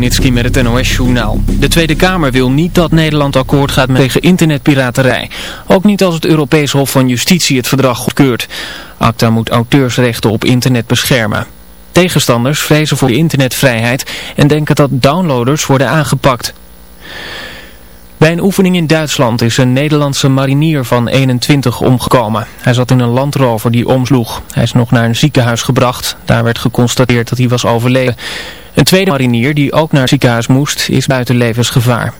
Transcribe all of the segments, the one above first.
Nitski met het NOS-journaal. De Tweede Kamer wil niet dat Nederland akkoord gaat tegen internetpiraterij. Ook niet als het Europees Hof van Justitie het verdrag goedkeurt. ACTA moet auteursrechten op internet beschermen. Tegenstanders vrezen voor de internetvrijheid en denken dat downloaders worden aangepakt. Bij een oefening in Duitsland is een Nederlandse marinier van 21 omgekomen. Hij zat in een landrover die omsloeg. Hij is nog naar een ziekenhuis gebracht. Daar werd geconstateerd dat hij was overleden. Een tweede marinier die ook naar het ziekenhuis moest is buiten levensgevaar.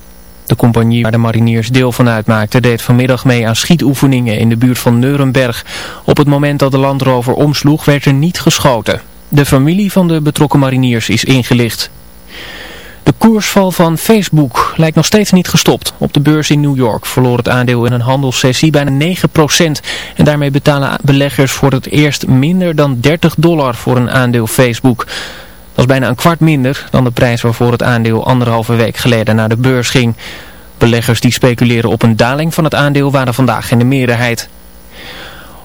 De compagnie waar de mariniers deel van uitmaakten deed vanmiddag mee aan schietoefeningen in de buurt van Neurenberg. Op het moment dat de landrover omsloeg werd er niet geschoten. De familie van de betrokken mariniers is ingelicht. De koersval van Facebook lijkt nog steeds niet gestopt. Op de beurs in New York verloor het aandeel in een handelssessie bijna 9%. En daarmee betalen beleggers voor het eerst minder dan 30 dollar voor een aandeel Facebook. Dat is bijna een kwart minder dan de prijs waarvoor het aandeel anderhalve week geleden naar de beurs ging. Beleggers die speculeren op een daling van het aandeel waren vandaag in de meerderheid.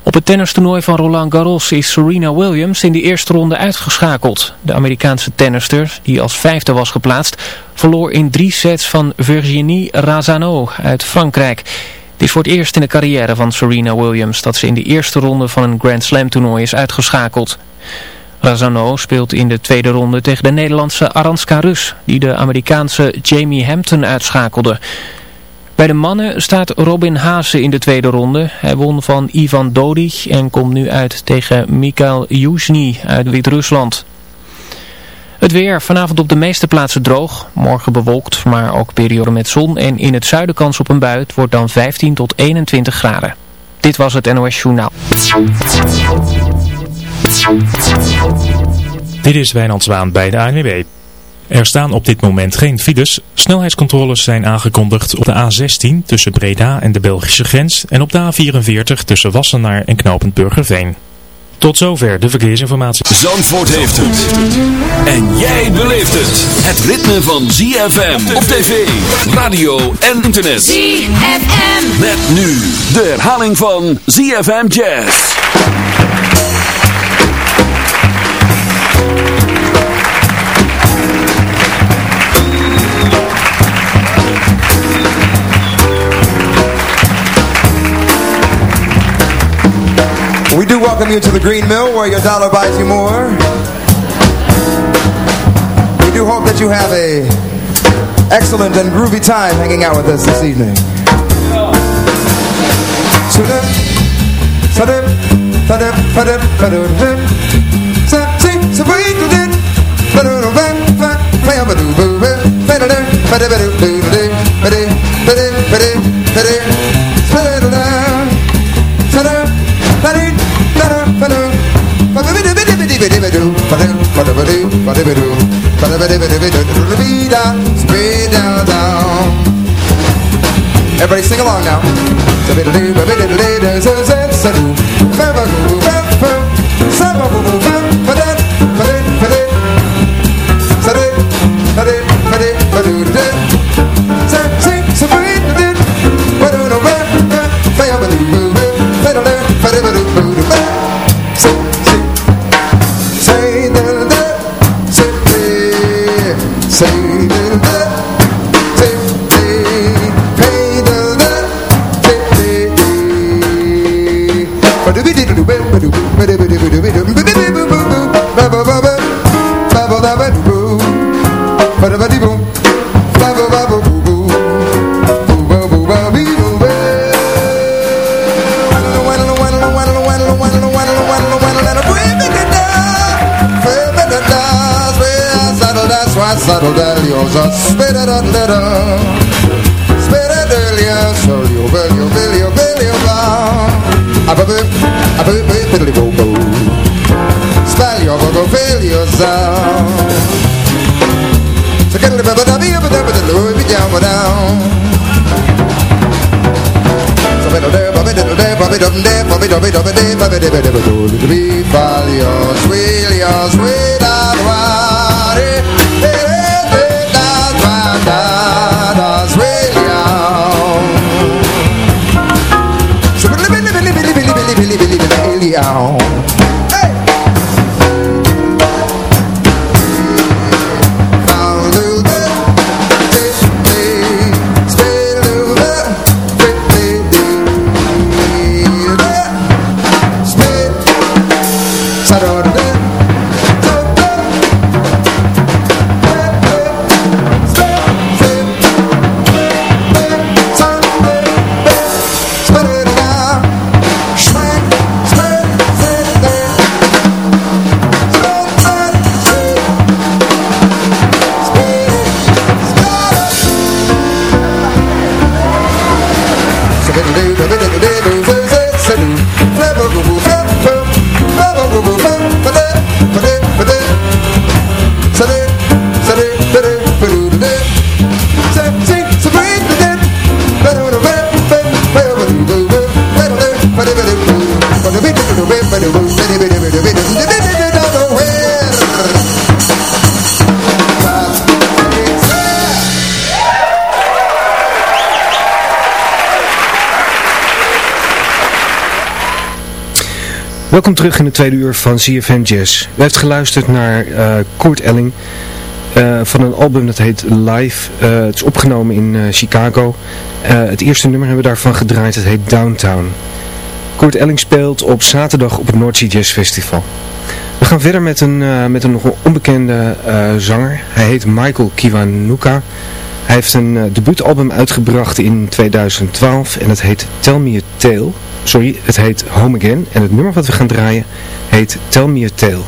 Op het tennistoernooi van Roland Garros is Serena Williams in de eerste ronde uitgeschakeld. De Amerikaanse tennister, die als vijfde was geplaatst, verloor in drie sets van Virginie Razano uit Frankrijk. Het is voor het eerst in de carrière van Serena Williams dat ze in de eerste ronde van een Grand Slam toernooi is uitgeschakeld. Razano speelt in de tweede ronde tegen de Nederlandse Aranska Rus, die de Amerikaanse Jamie Hampton uitschakelde. Bij de mannen staat Robin Haase in de tweede ronde. Hij won van Ivan Dodig en komt nu uit tegen Mikhail Yuzhny uit Wit-Rusland. Het weer vanavond op de meeste plaatsen droog. Morgen bewolkt, maar ook periode met zon. En in het zuiden kans op een bui. Het wordt dan 15 tot 21 graden. Dit was het NOS Journaal. Dit is Wijnand Zwaan bij de ANWB. Er staan op dit moment geen files. Snelheidscontroles zijn aangekondigd op de A16 tussen Breda en de Belgische grens en op de A44 tussen Wassenaar en Knopend Burgerveen. Tot zover de verkeersinformatie. Zandvoort heeft het. En jij beleeft het. Het ritme van ZFM op tv, radio en internet. ZFM. Met nu de herhaling van ZFM Jazz. We do welcome you to the Green Mill where your dollar buys you more. We do hope that you have a excellent and groovy time hanging out with us this evening. spread down, down. Everybody sing along now. same 准备准备 Welkom terug in de tweede uur van CFN Jazz. U heeft geluisterd naar uh, Kurt Elling uh, van een album dat heet Live. Uh, het is opgenomen in Chicago. het eerste nummer hebben we daarvan gedraaid, het heet Downtown. Kurt Elling speelt op zaterdag op het Sea Jazz Festival. We gaan verder met een, met een nog onbekende zanger. Hij heet Michael Kiwanuka. Hij heeft een debuutalbum uitgebracht in 2012 en het heet Tell Me a Tale. Sorry, het heet Home Again en het nummer wat we gaan draaien heet Tell Me a Tale.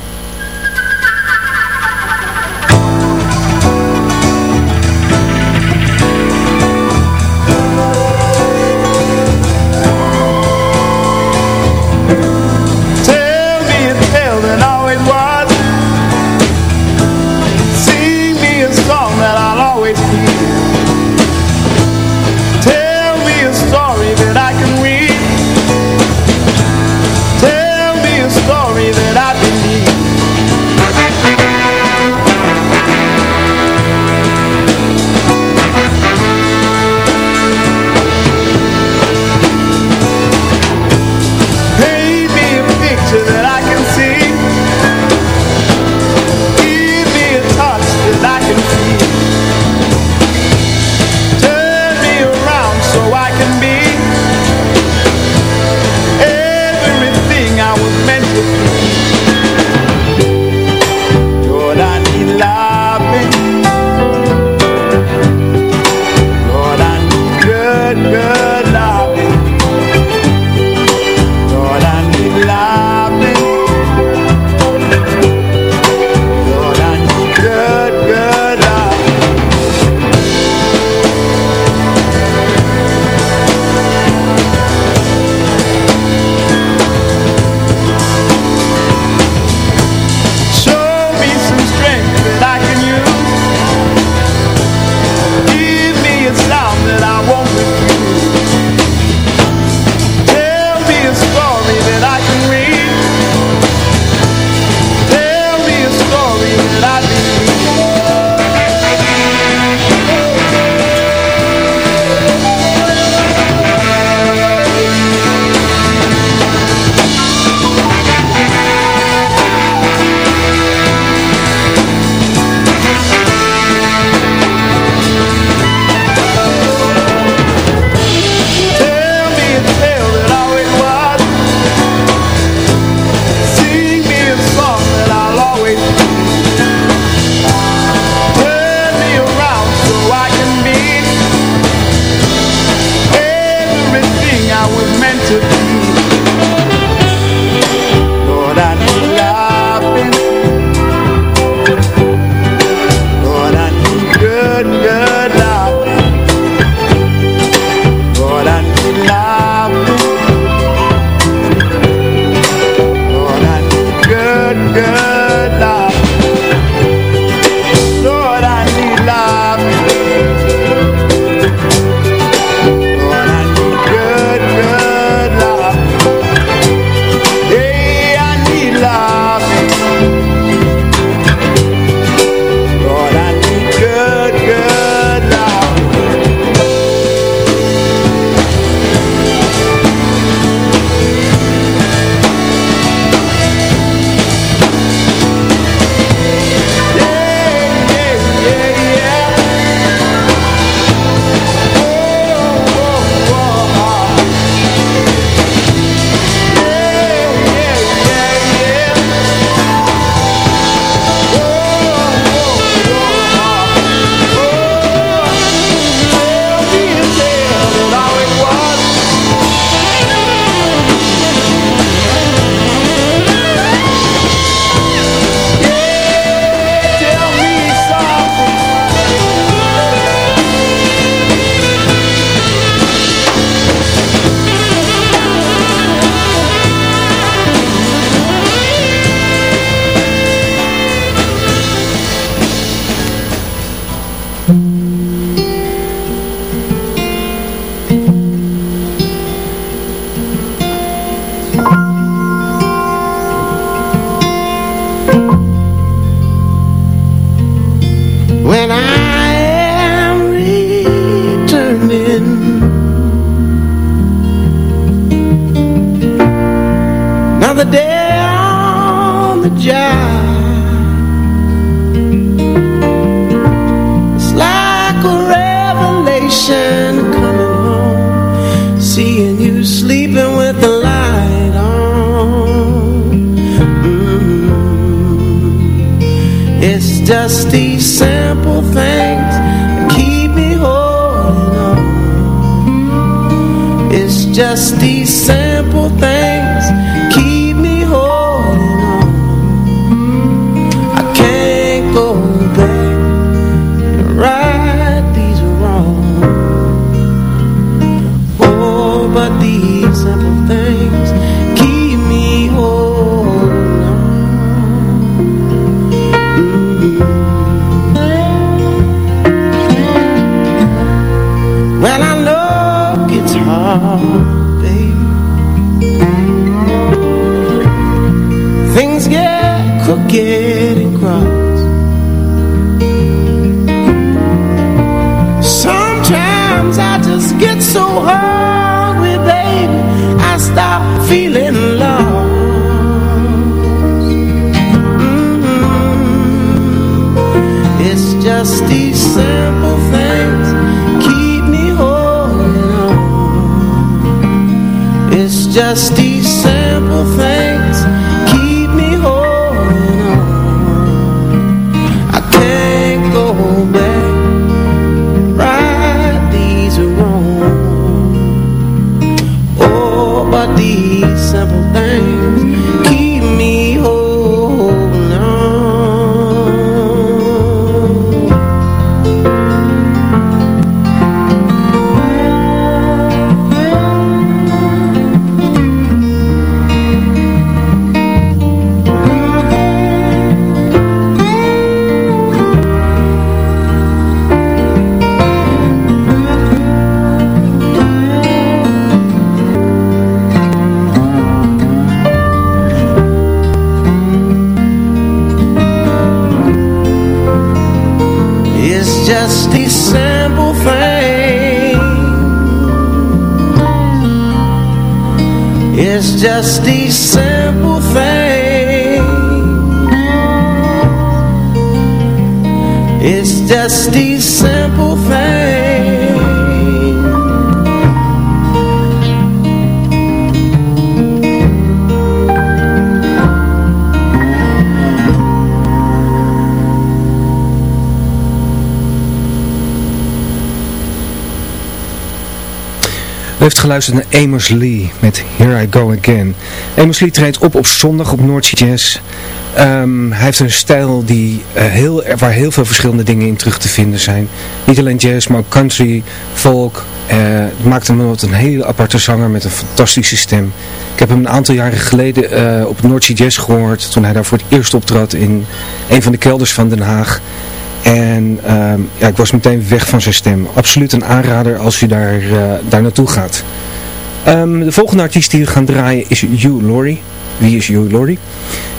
dusty heeft geluisterd naar Amos Lee met Here I Go Again. Amos Lee treedt op op zondag op Noordse Jazz. Ehm, hij heeft een stijl die, uh, heel, waar heel veel verschillende dingen in terug te vinden zijn. Niet alleen jazz, maar ook country, folk. Uh, het maakt hem wat een hele aparte zanger met een fantastische stem. Ik heb hem een aantal jaren geleden uh, op Noordse Jazz gehoord. Toen hij daar voor het eerst optrad in een van de kelders van Den Haag. En uh, ja, ik was meteen weg van zijn stem. Absoluut een aanrader als u daar, uh, daar naartoe gaat. Um, de volgende artiest die we gaan draaien is Hugh Laurie. Wie is Hugh Laurie?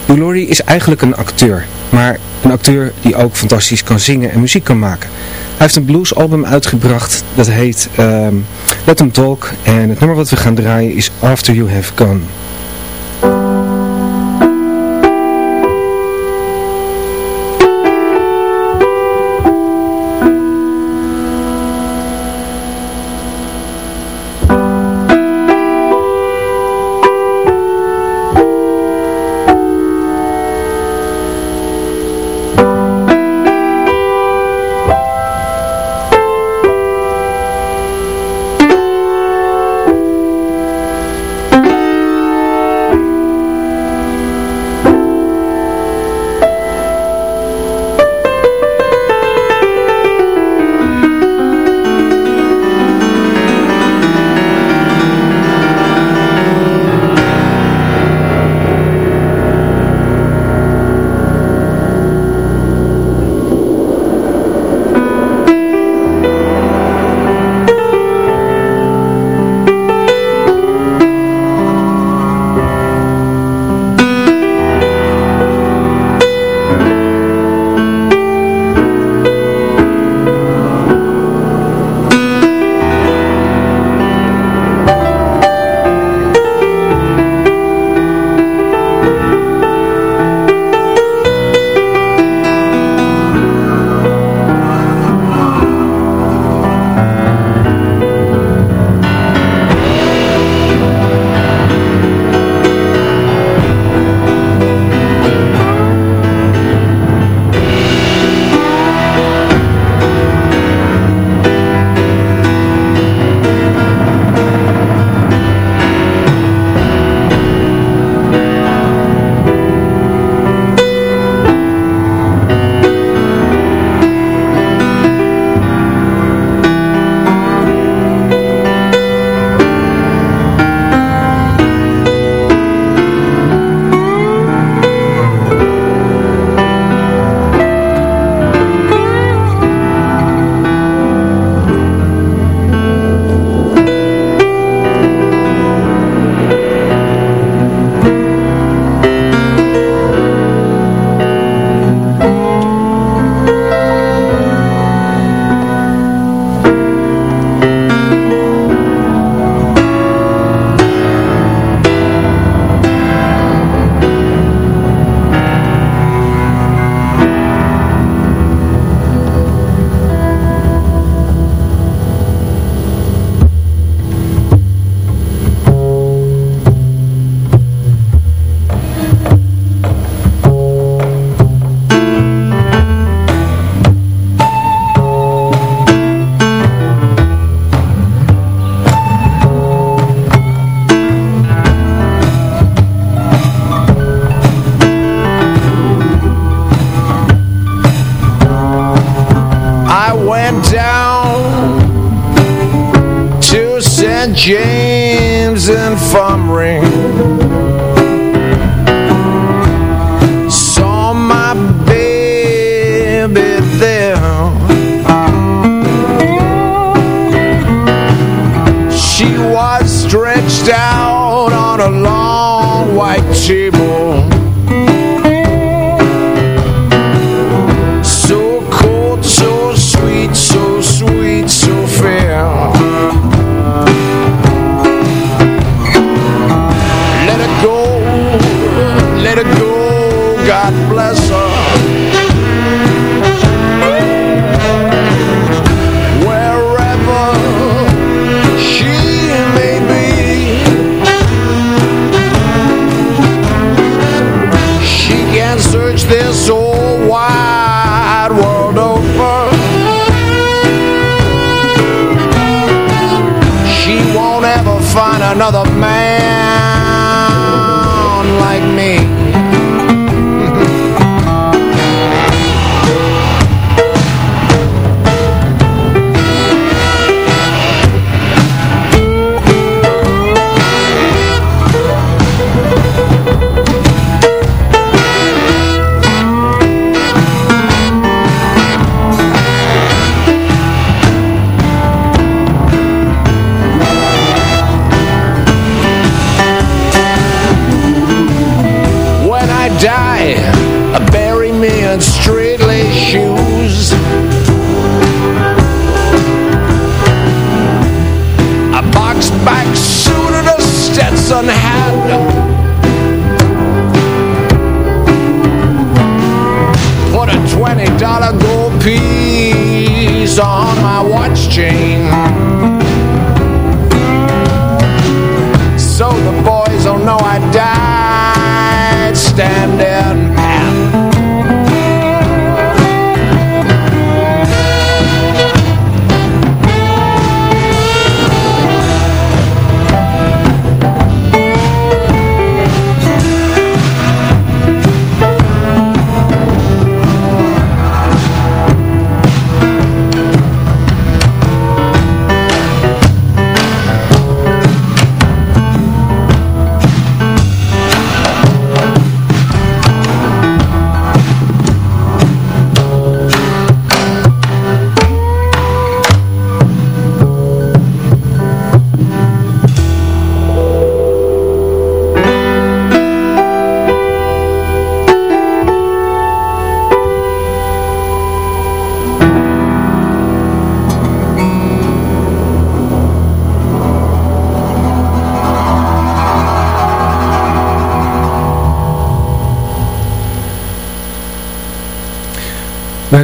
Hugh Laurie is eigenlijk een acteur. Maar een acteur die ook fantastisch kan zingen en muziek kan maken. Hij heeft een bluesalbum uitgebracht. Dat heet um, Let Them Talk. En het nummer wat we gaan draaien is After You Have Gone.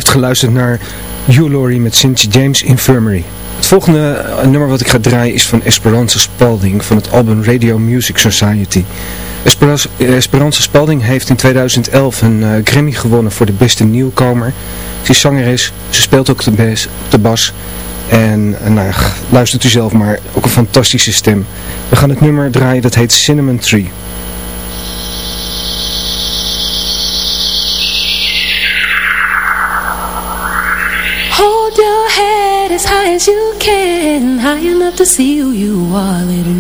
Heeft geluisterd naar Hugh Laurie met St. James Infirmary. Het volgende eh, nummer wat ik ga draaien is van Esperanza Spalding van het album Radio Music Society. Esperanza, Esperanza Spalding heeft in 2011 een eh, Grammy gewonnen voor de beste nieuwkomer. Ze is zangeres, ze speelt ook de, bas, de bas en eh, nou, luistert u zelf maar, ook een fantastische stem. We gaan het nummer draaien, dat heet Cinnamon Tree. To see who you are, little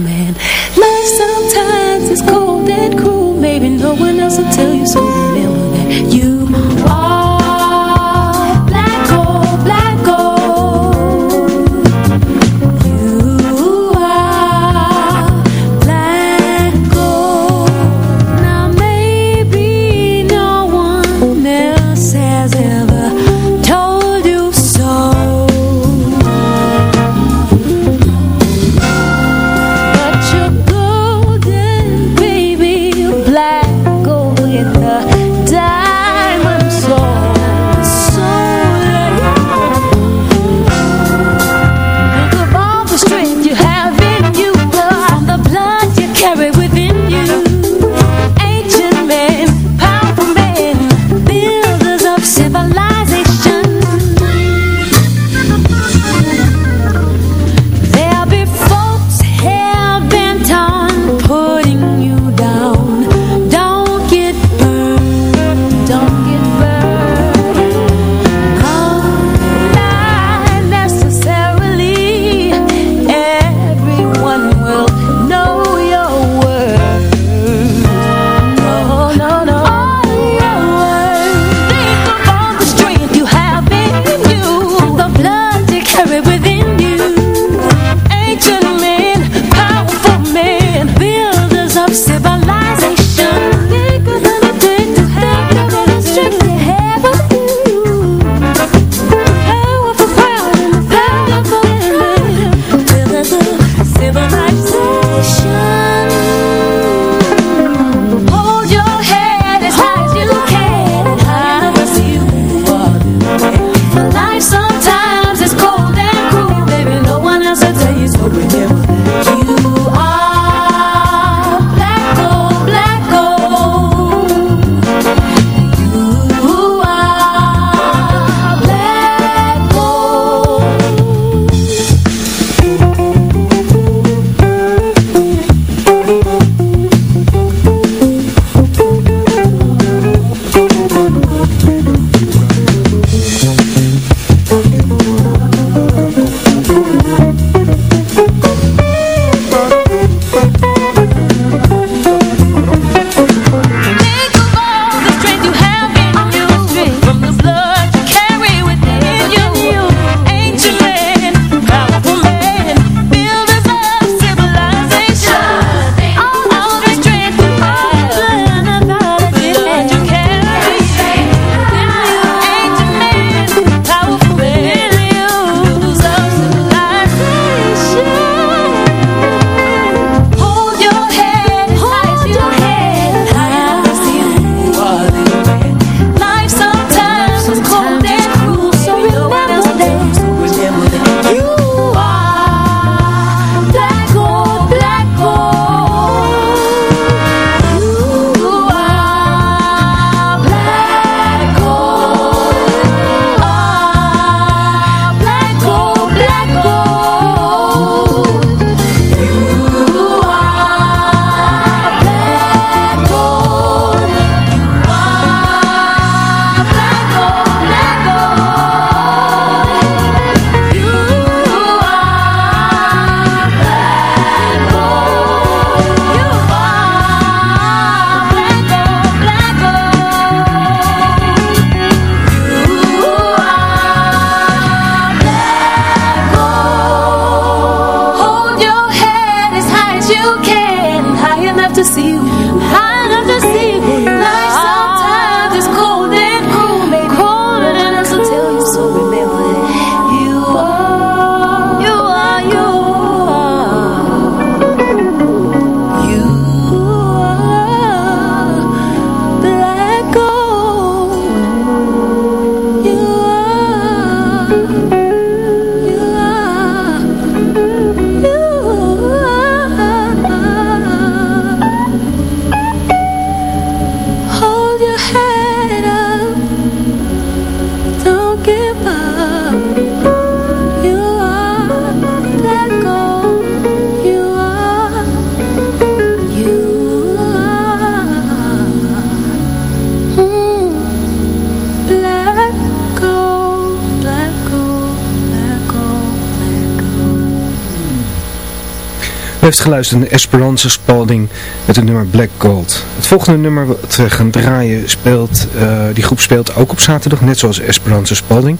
heeft geluisterd naar Esperanza Spalding met het nummer Black Gold. Het volgende nummer wat we gaan draaien speelt, uh, die groep speelt ook op zaterdag, net zoals Esperanza Spalding.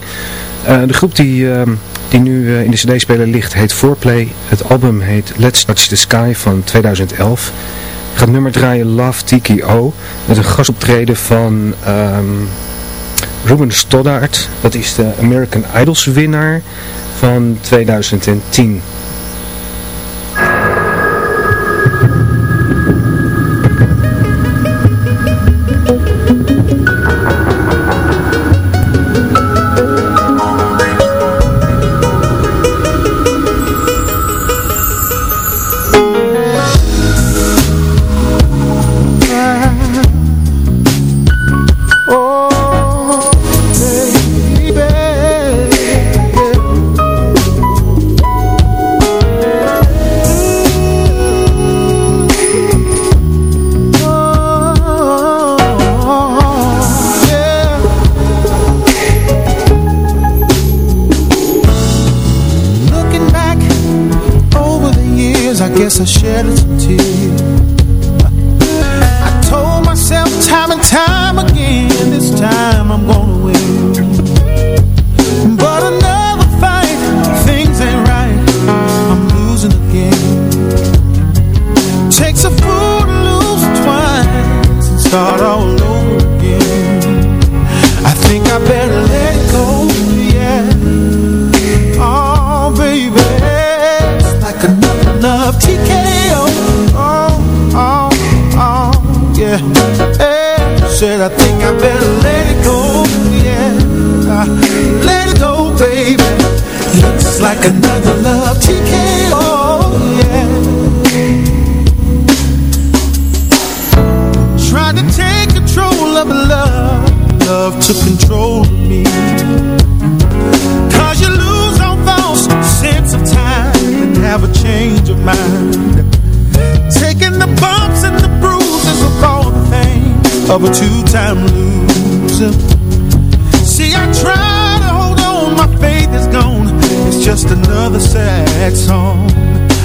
Uh, de groep die, uh, die nu uh, in de cd-speler ligt heet Foreplay. Het album heet Let's Touch the Sky van 2011. Ik het nummer draaien Love TKO met een gastoptreden van um, Ruben Stoddard. Dat is de American Idols winnaar van 2010. time again. This time I'm gonna win. But I Said I think I better let it go, yeah. Let it go, baby. Looks like another love TKO, yeah. Trying to take control of love, love to control me. Cause you lose all false sense of time and have a change of mind. Taking the bumps two-time loser. See, I try to hold on, my faith is gone. It's just another sad song.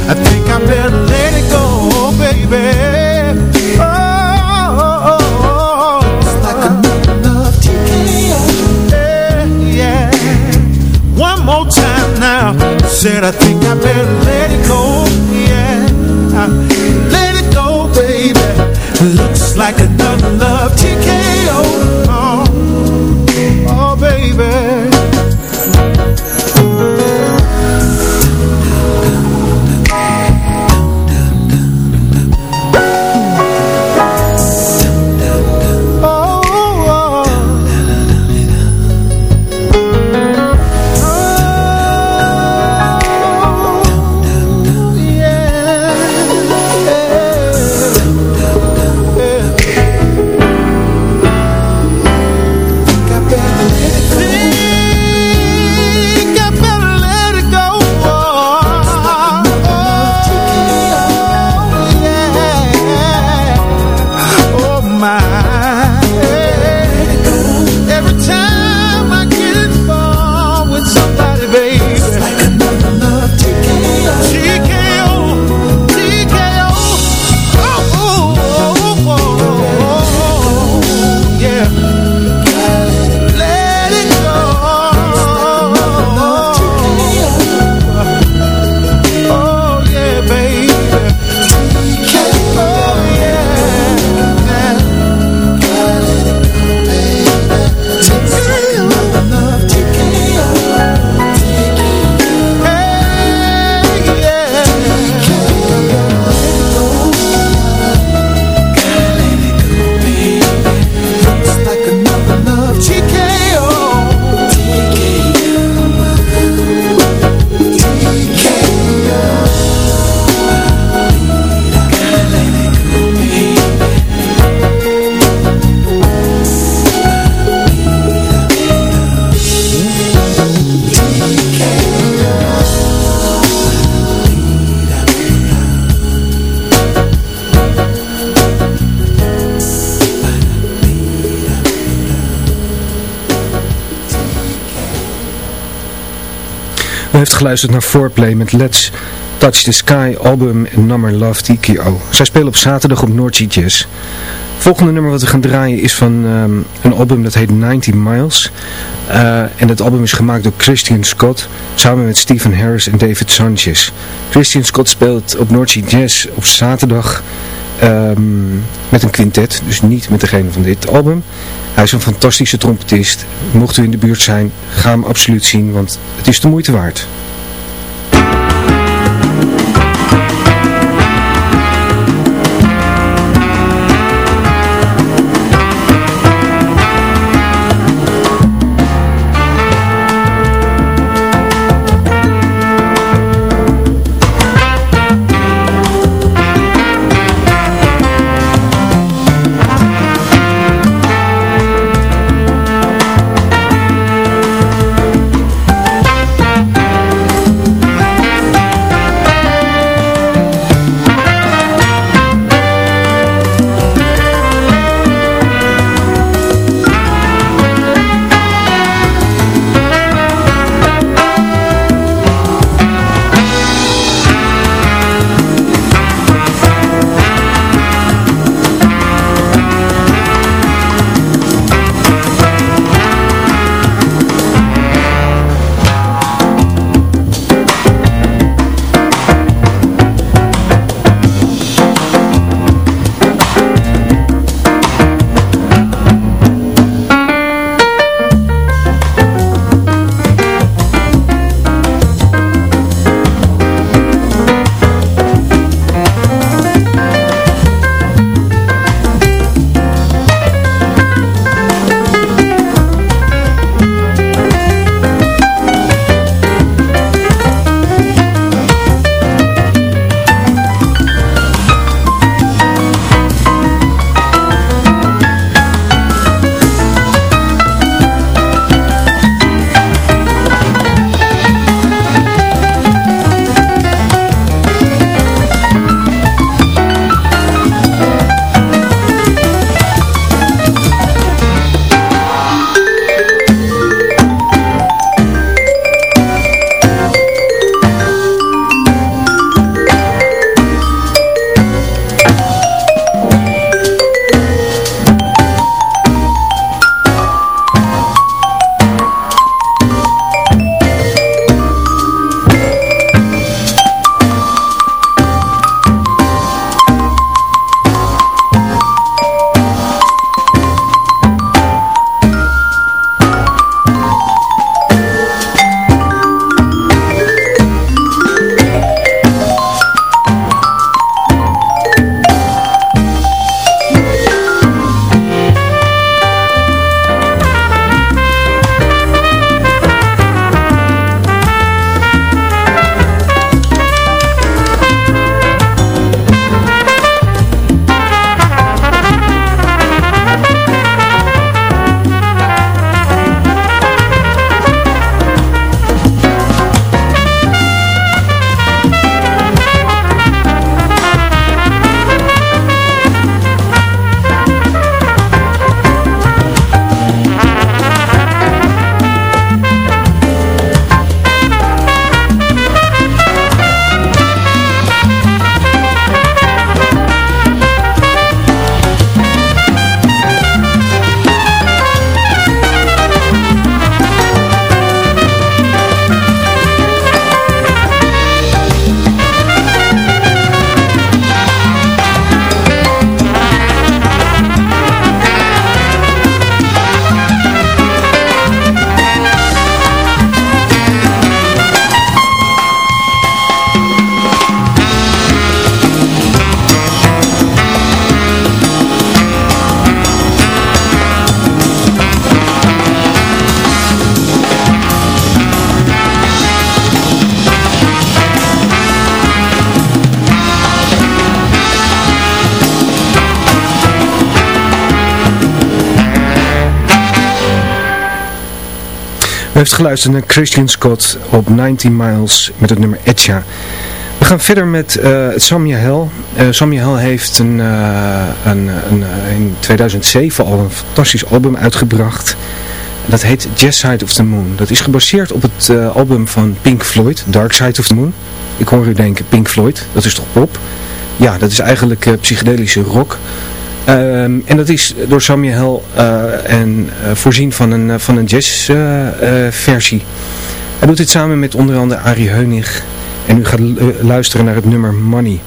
I think I better let it go, baby. Oh. It's like another love yeah, yeah. One more time now. Said I think I better let it go, like another love TKO geluisterd naar Foreplay met Let's Touch the Sky album Number Love TKO. Zij spelen op zaterdag op Noordse Jazz. Volgende nummer wat we gaan draaien is van ehm, een album dat heet 90 Miles. Uh, en dat album is gemaakt door Christian Scott samen met Stephen Harris en David Sanchez. Christian Scott speelt op Noordse Jazz op zaterdag um, met een quintet, dus niet met degene van dit album. Hij is een fantastische trompetist. Mocht u in de buurt zijn, ga hem absoluut zien, want het is de moeite waard. Thank you. Heeft geluisterd naar Christian Scott op 19 Miles met het nummer Etcha. We gaan verder met uh, Samia Hel. Uh, Samia Hel heeft een, uh, een, een, in 2007 al een fantastisch album uitgebracht. Dat heet Jazz Side of the Moon. Dat is gebaseerd op het album van Pink Floyd, Dark Side of the Moon. Ik hoor u denken, Pink Floyd, dat is toch pop? Ja, dat is eigenlijk psychedelische rock. Um, en dat is door Samuel uh, en voorzien van een, van een jazzversie. Hij doet dit samen met onder andere Arie Heunig. En u gaat luisteren naar het nummer Money.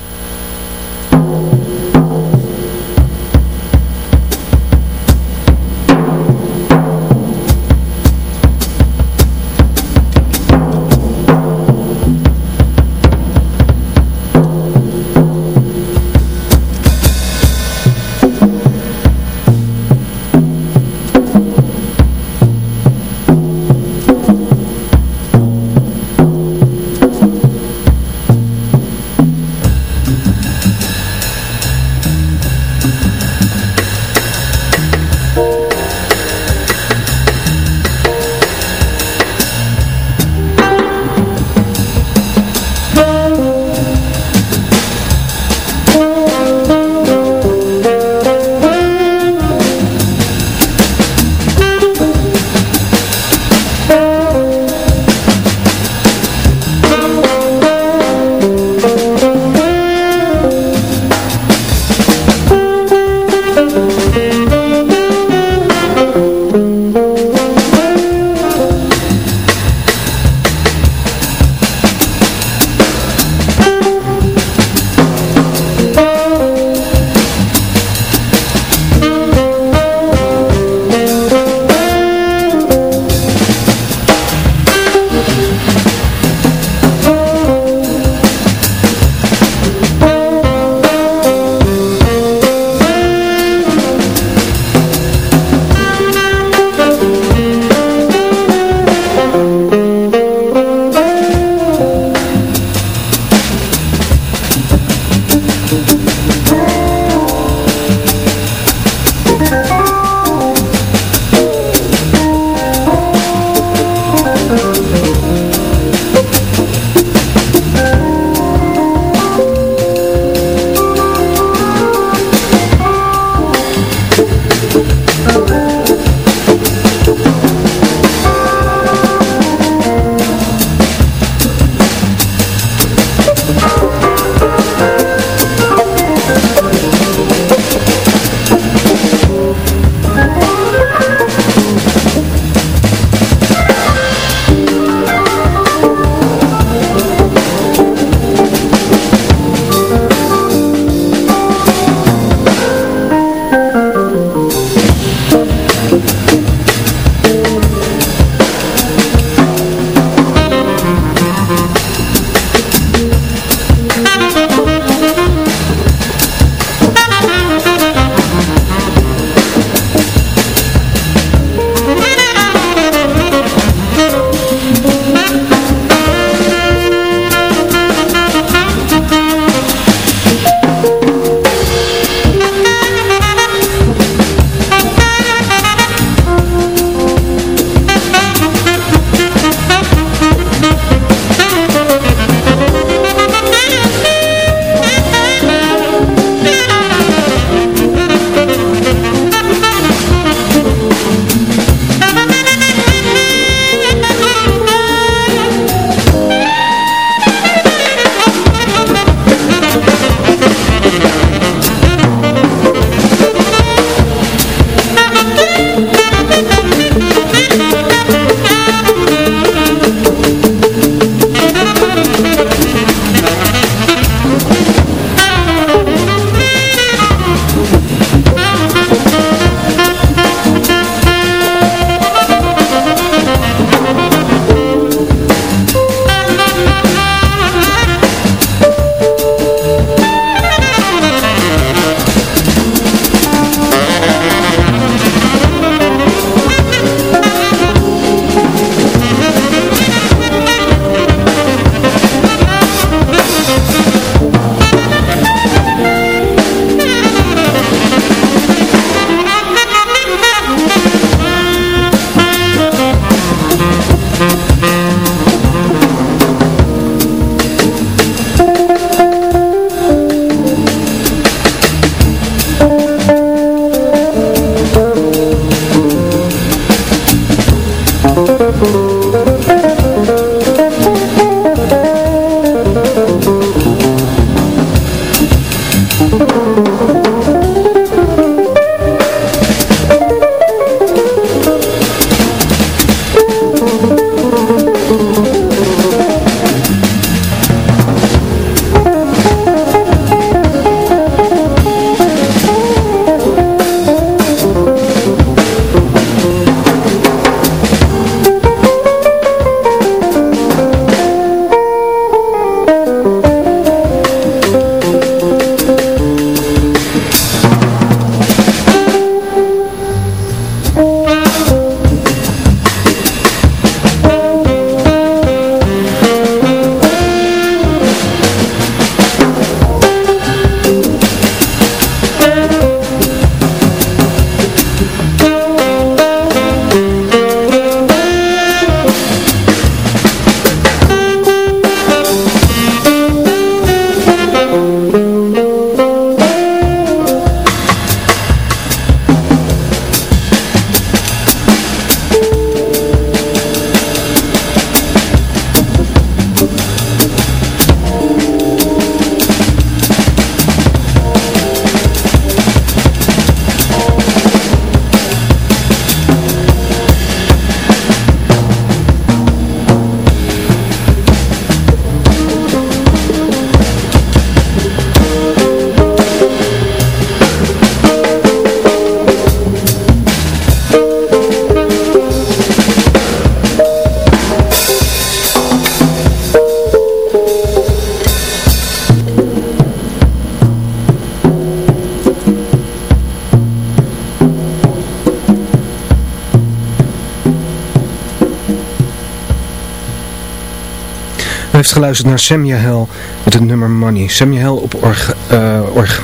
Geluisterd naar Samuel met het nummer Money. Samuel op org, uh, org,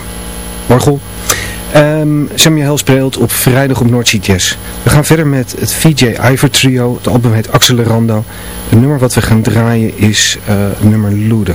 orgel. Um, speelt op vrijdag op Noordzee Jazz. We gaan verder met het VJ Ivor Trio. Het album heet Accelerando. Het nummer wat we gaan draaien is uh, nummer Lude.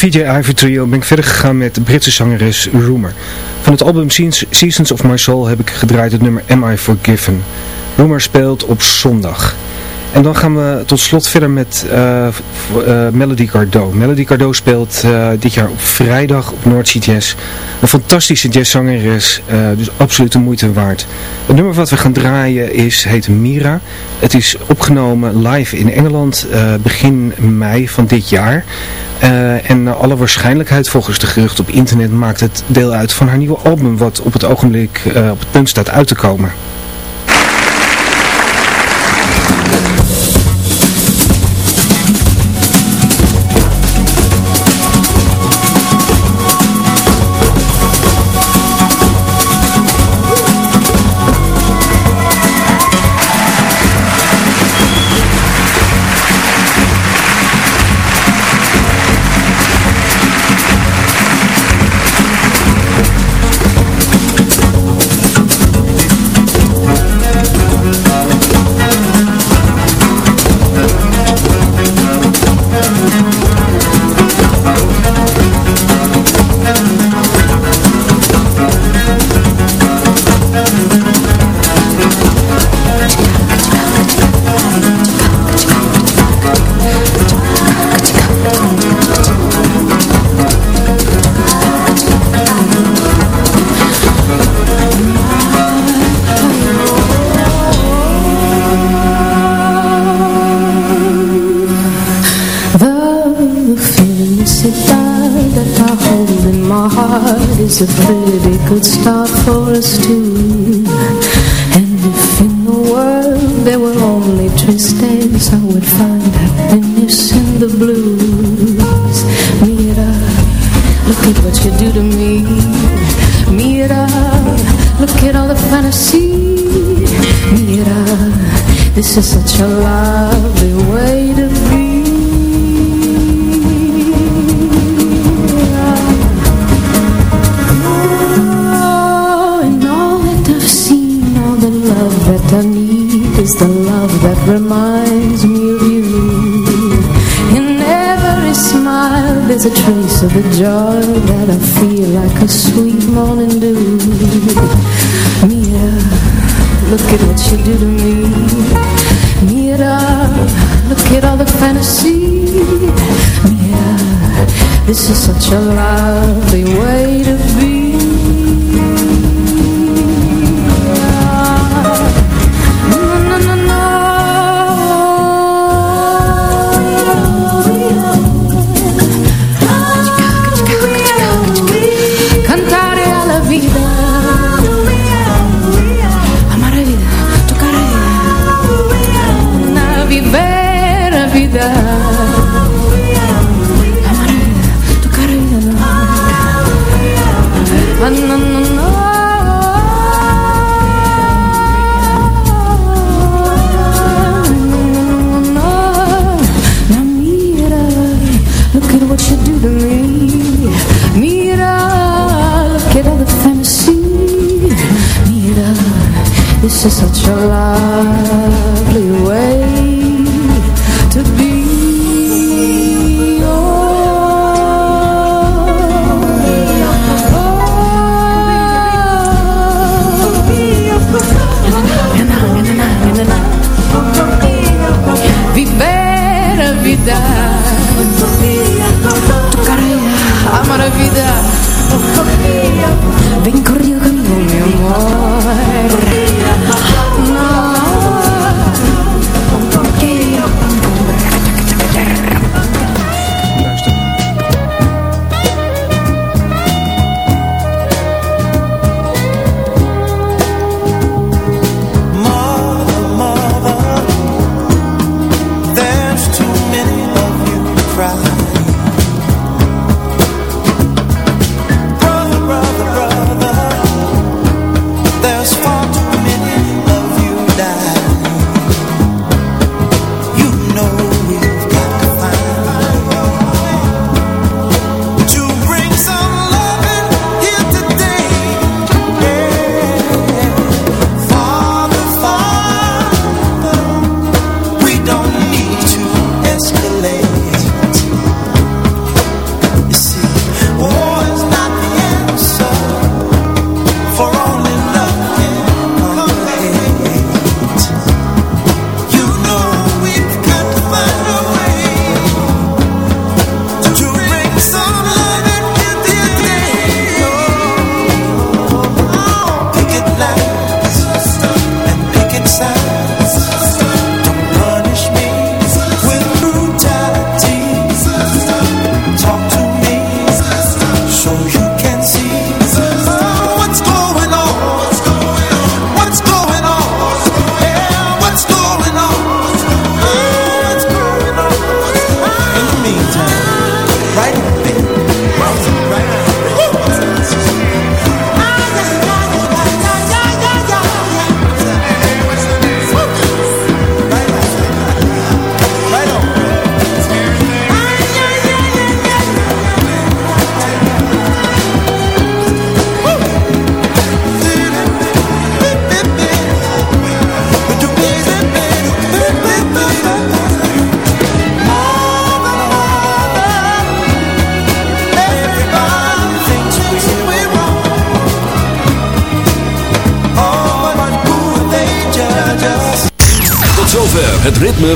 VJ Ivy trio ben ik verder gegaan met de Britse zangeres Rumor. Van het album Seas- Seasons of My Soul heb ik gedraaid het nummer Am I Forgiven. Rumor speelt op zondag. En dan gaan we tot slot verder met eh, eh, Melody Gardot. Melody Gardot speelt eh, dit jaar op vrijdag op Noordzee Jazz. Een fantastische jazzzangeres, dus absoluut de moeite waard. Het nummer wat we gaan draaien is, heet Mira. Het is opgenomen live in Engeland begin mei van dit jaar. Eh, en naar alle waarschijnlijkheid volgens de gerucht op internet maakt het deel uit van haar nieuwe album wat op het ogenblik eh, op het punt staat uit te komen.